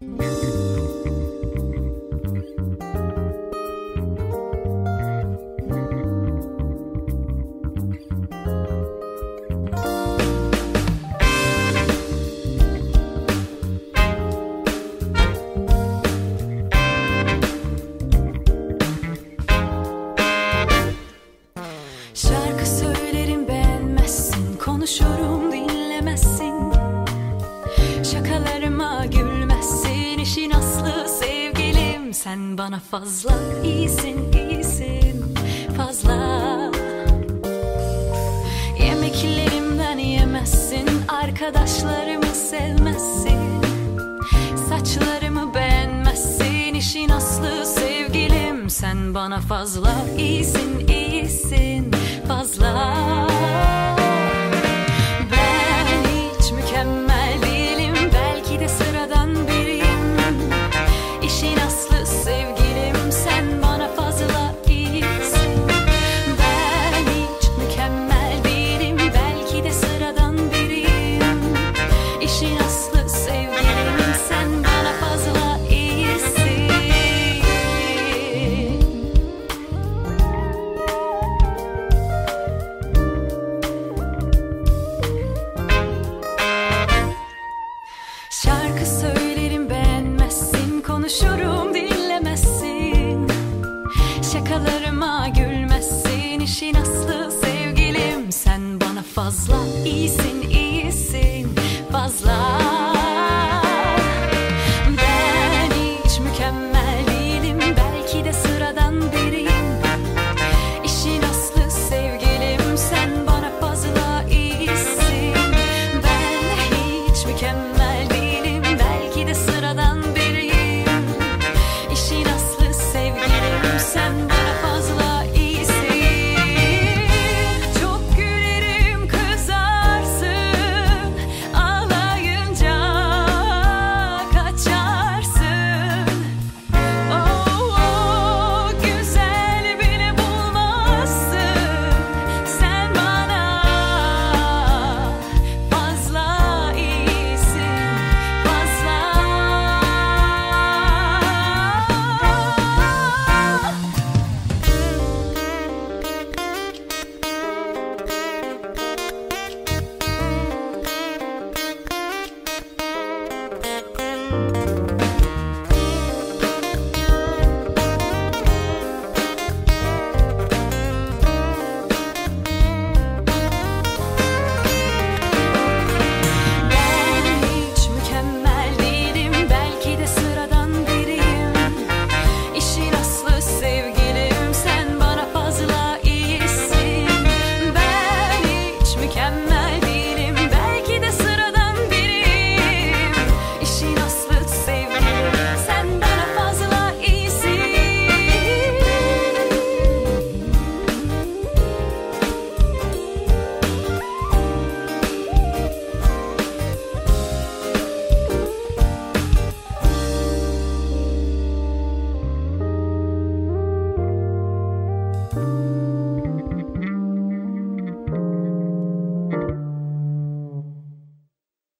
嗯。Sen bana fazla iyisin iyisin fazla. Yemeklerimden yemezsin arkadaşlarımı sevmezsin. Saçlarımı beğenmezsin işin aslı sevgilim. Sen bana fazla iyisin iyisin fazla.